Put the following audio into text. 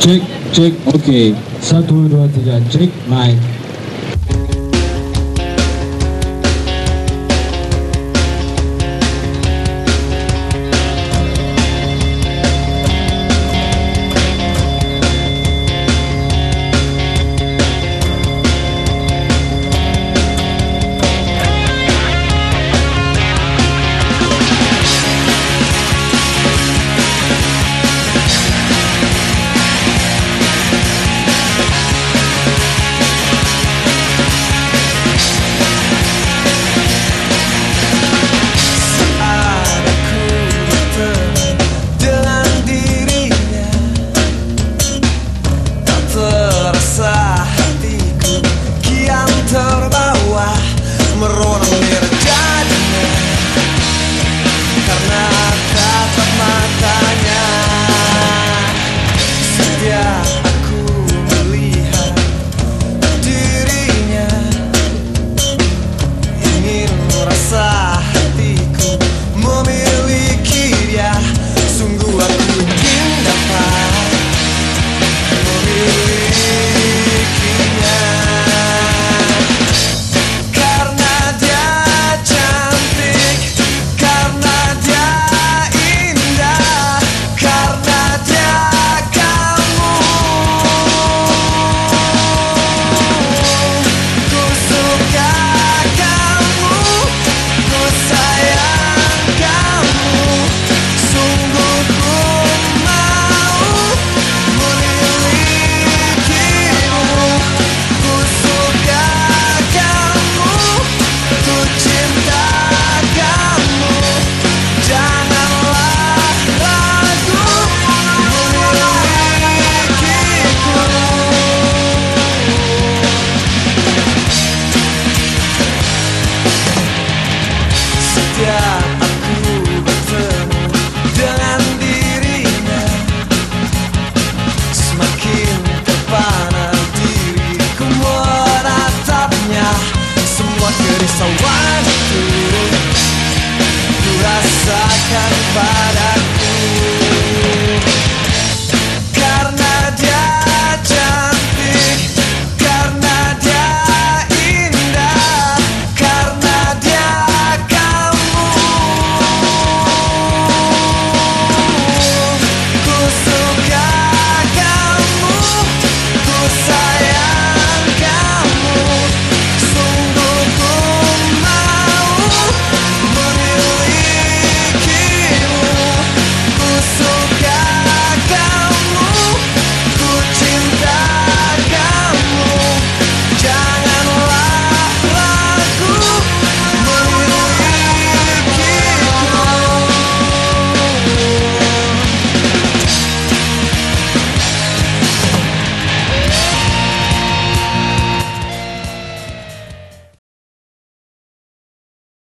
cek cek oke okay. satu dua tiga cek naik I can't fight